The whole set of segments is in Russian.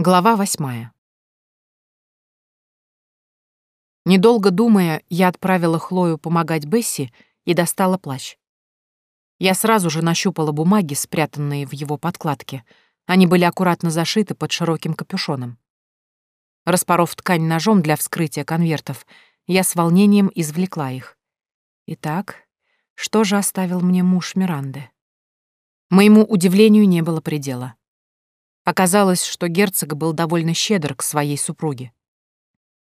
Глава восьмая. Недолго думая, я отправила Хлою помогать Бесси и достала плащ. Я сразу же нащупала бумаги, спрятанные в его подкладке. Они были аккуратно зашиты под широким капюшоном. Распоров ткань ножом для вскрытия конвертов, я с волнением извлекла их. Итак, что же оставил мне муж Миранды? Моему удивлению не было предела. Оказалось, что герцог был довольно щедр к своей супруге.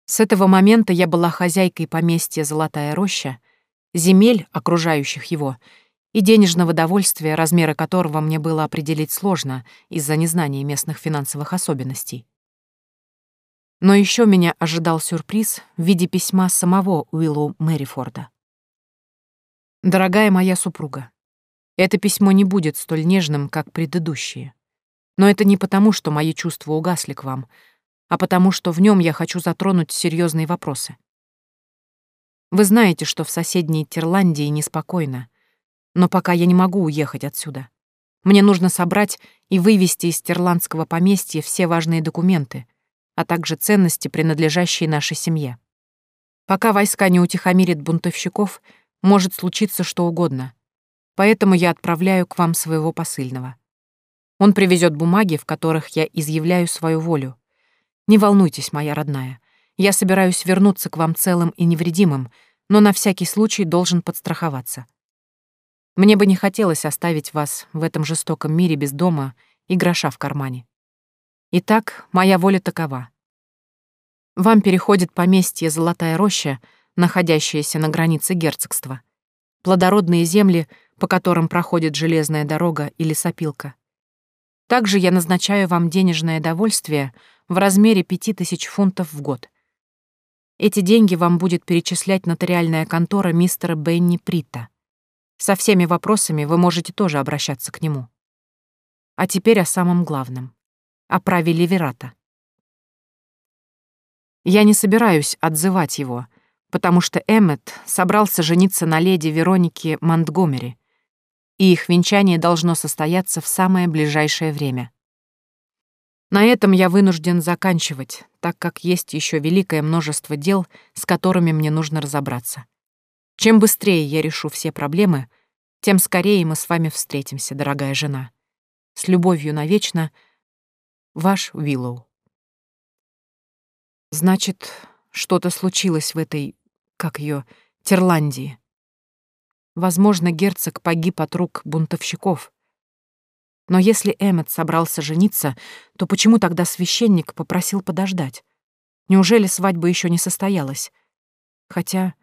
С этого момента я была хозяйкой поместья «Золотая роща», земель, окружающих его, и денежного довольствия, размеры которого мне было определить сложно из-за незнания местных финансовых особенностей. Но еще меня ожидал сюрприз в виде письма самого Уиллу Мэрифорда. «Дорогая моя супруга, это письмо не будет столь нежным, как предыдущие. Но это не потому, что мои чувства угасли к вам, а потому, что в нем я хочу затронуть серьезные вопросы. Вы знаете, что в соседней Тирландии неспокойно, но пока я не могу уехать отсюда. Мне нужно собрать и вывести из тирландского поместья все важные документы, а также ценности, принадлежащие нашей семье. Пока войска не утихомирят бунтовщиков, может случиться что угодно. Поэтому я отправляю к вам своего посыльного. Он привезет бумаги, в которых я изъявляю свою волю. Не волнуйтесь, моя родная. Я собираюсь вернуться к вам целым и невредимым, но на всякий случай должен подстраховаться. Мне бы не хотелось оставить вас в этом жестоком мире без дома и гроша в кармане. Итак, моя воля такова. Вам переходит поместье Золотая роща, находящееся на границе герцогства, плодородные земли, по которым проходит железная дорога и лесопилка, также я назначаю вам денежное довольствие в размере пяти тысяч фунтов в год. Эти деньги вам будет перечислять нотариальная контора мистера Бенни Прита. Со всеми вопросами вы можете тоже обращаться к нему. А теперь о самом главном. О праве Ливерата. Я не собираюсь отзывать его, потому что Эммет собрался жениться на леди Веронике Монтгомери, и их венчание должно состояться в самое ближайшее время. На этом я вынужден заканчивать, так как есть еще великое множество дел, с которыми мне нужно разобраться. Чем быстрее я решу все проблемы, тем скорее мы с вами встретимся, дорогая жена. С любовью навечно, ваш Уиллоу. Значит, что-то случилось в этой, как ее, Терландии. Возможно, герцог погиб от рук бунтовщиков. Но если Эммет собрался жениться, то почему тогда священник попросил подождать? Неужели свадьба еще не состоялась? Хотя,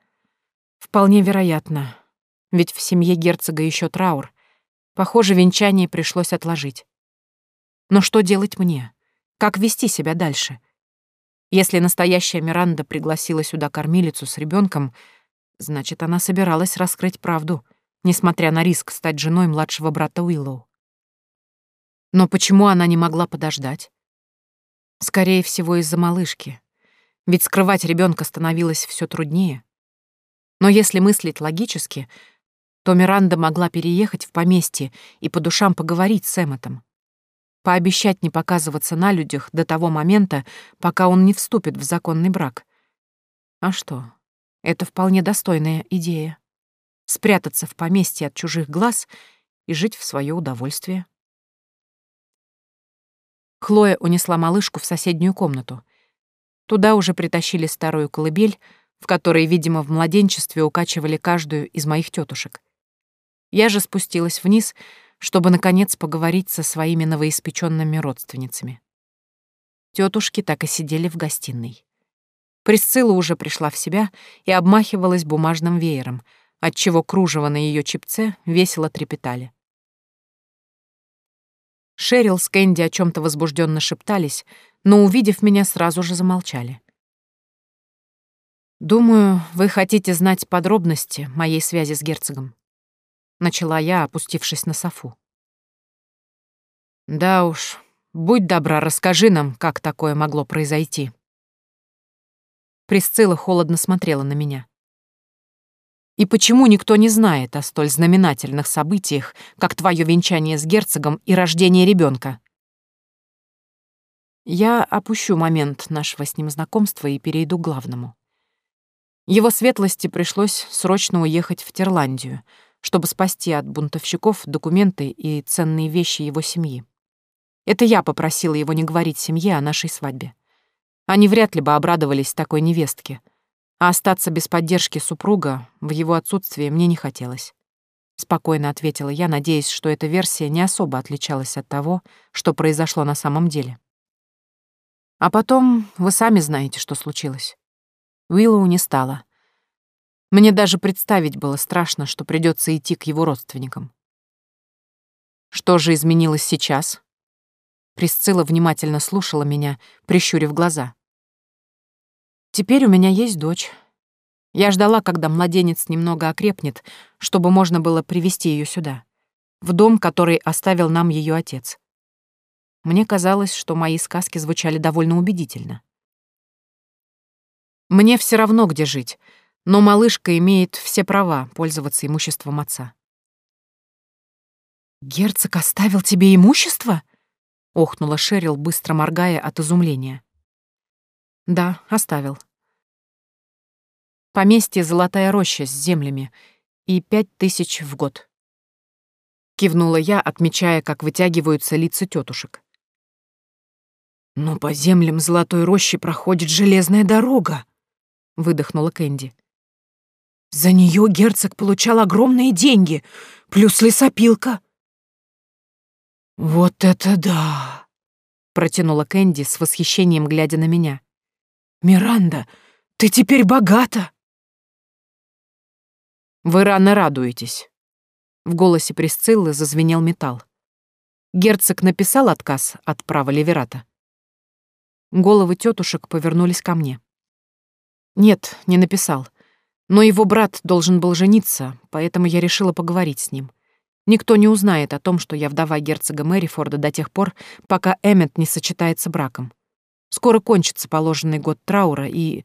вполне вероятно, ведь в семье герцога еще траур. Похоже, венчание пришлось отложить. Но что делать мне? Как вести себя дальше? Если настоящая Миранда пригласила сюда кормилицу с ребенком, Значит, она собиралась раскрыть правду, несмотря на риск стать женой младшего брата Уиллоу. Но почему она не могла подождать? Скорее всего, из-за малышки. Ведь скрывать ребенка становилось все труднее. Но если мыслить логически, то Миранда могла переехать в поместье и по душам поговорить с Эмметом. Пообещать не показываться на людях до того момента, пока он не вступит в законный брак. А что, это вполне достойная идея. Спрятаться в поместье от чужих глаз и жить в свое удовольствие. Хлоя унесла малышку в соседнюю комнату. Туда уже притащили старую колыбель, в которой, видимо, в младенчестве укачивали каждую из моих тетушек. Я же спустилась вниз, чтобы, наконец, поговорить со своими новоиспеченными родственницами. Тетушки так и сидели в гостиной. Присцилла уже пришла в себя и обмахивалась бумажным веером, отчего кружево на ее чипце весело трепетали. Шерил с Кэнди о чем то возбужденно шептались, но, увидев меня, сразу же замолчали. «Думаю, вы хотите знать подробности моей связи с герцогом», — начала я, опустившись на софу. «Да уж, будь добра, расскажи нам, как такое могло произойти», Присцилла холодно смотрела на меня. «И почему никто не знает о столь знаменательных событиях, как твое венчание с герцогом и рождение ребенка? Я опущу момент нашего с ним знакомства и перейду к главному. Его светлости пришлось срочно уехать в Терландию, чтобы спасти от бунтовщиков документы и ценные вещи его семьи. Это я попросила его не говорить семье о нашей свадьбе. Они вряд ли бы обрадовались такой невестке, а остаться без поддержки супруга в его отсутствие мне не хотелось. Спокойно ответила я, надеясь, что эта версия не особо отличалась от того, что произошло на самом деле. А потом вы сами знаете, что случилось. Уиллоу не стало. Мне даже представить было страшно, что придется идти к его родственникам. Что же изменилось сейчас? Присцилла внимательно слушала меня, прищурив глаза. Теперь у меня есть дочь. Я ждала, когда младенец немного окрепнет, чтобы можно было привести ее сюда, в дом, который оставил нам ее отец. Мне казалось, что мои сказки звучали довольно убедительно. Мне все равно, где жить, но малышка имеет все права пользоваться имуществом отца. «Герцог оставил тебе имущество?» — охнула Шерил, быстро моргая от изумления. «Да, оставил. Поместье «Золотая роща» с землями и пять тысяч в год. Кивнула я, отмечая, как вытягиваются лица тетушек. «Но по землям Золотой рощи проходит железная дорога», — выдохнула Кэнди. «За нее герцог получал огромные деньги, плюс лесопилка». «Вот это да!» — протянула Кэнди с восхищением, глядя на меня. «Миранда, ты теперь богата!» «Вы рано радуетесь». В голосе Присциллы зазвенел металл. Герцог написал отказ от права Ливерата. Головы тетушек повернулись ко мне. Нет, не написал. Но его брат должен был жениться, поэтому я решила поговорить с ним. Никто не узнает о том, что я вдова герцога Мэрифорда до тех пор, пока Эммет не сочетается браком. Скоро кончится положенный год траура, и...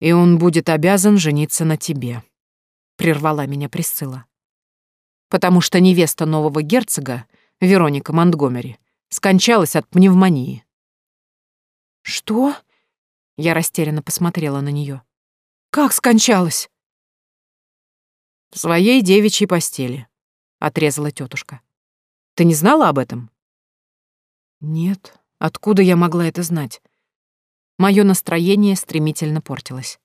И он будет обязан жениться на тебе, — прервала меня Присцилла. Потому что невеста нового герцога, Вероника Монтгомери, скончалась от пневмонии. «Что?» Я растерянно посмотрела на нее. «Как скончалась?» «В своей девичьей постели», — отрезала тетушка. «Ты не знала об этом?» «Нет. Откуда я могла это знать?» Мое настроение стремительно портилось.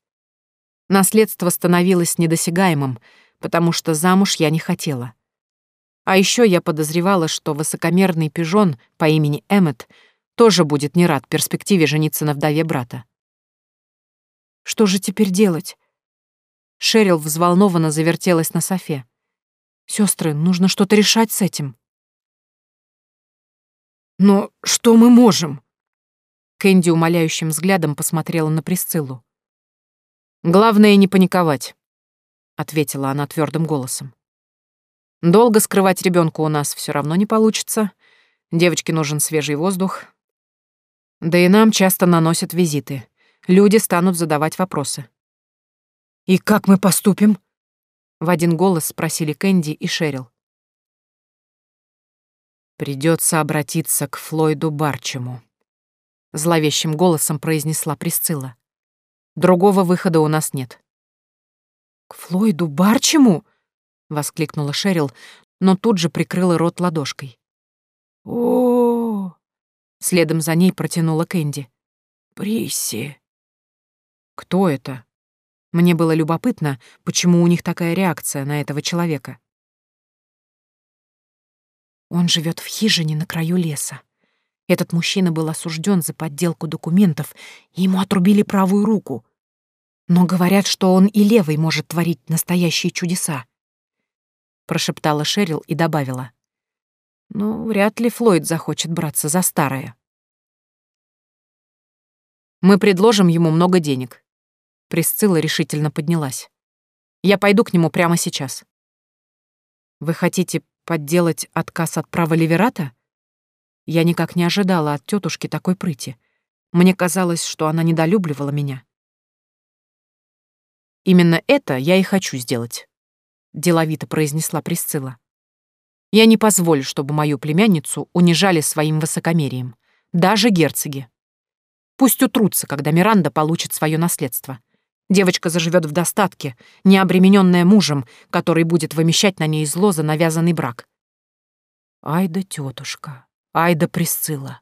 Наследство становилось недосягаемым, потому что замуж я не хотела. А еще я подозревала, что высокомерный пижон по имени Эммет тоже будет не рад перспективе жениться на вдове брата. Что же теперь делать? Шерил взволнованно завертелась на софе. Сестры, нужно что-то решать с этим. Но что мы можем? Кэнди умоляющим взглядом посмотрела на Присциллу. Главное не паниковать, ответила она твердым голосом. Долго скрывать ребенка у нас все равно не получится. Девочке нужен свежий воздух, да и нам часто наносят визиты. Люди станут задавать вопросы. «И как мы поступим?» В один голос спросили Кэнди и Шерил. Придется обратиться к Флойду Барчему», — зловещим голосом произнесла Присцилла. «Другого выхода у нас нет». «К Флойду Барчему?» — воскликнула Шерил, но тут же прикрыла рот ладошкой. «О, Следом за ней протянула Кэнди. «Присси». «Кто это?» Мне было любопытно, почему у них такая реакция на этого человека. Он живет в хижине на краю леса. Этот мужчина был осужден за подделку документов, и ему отрубили правую руку. Но говорят, что он и левой может творить настоящие чудеса. Прошептала Шерил и добавила. Ну, вряд ли Флойд захочет браться за старое. Мы предложим ему много денег. Присцилла решительно поднялась. Я пойду к нему прямо сейчас. Вы хотите подделать отказ от права Ливерата? Я никак не ожидала от тетушки такой прыти. Мне казалось, что она недолюбливала меня. Именно это я и хочу сделать, деловито произнесла Присцилла. Я не позволю, чтобы мою племянницу унижали своим высокомерием. Даже герцоги. Пусть утрутся, когда Миранда получит свое наследство. Девочка заживет в достатке, не обремененная мужем, который будет вымещать на ней зло за навязанный брак. Ай да тетушка, ай да Присцилла.